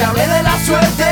me hablé de la suerte.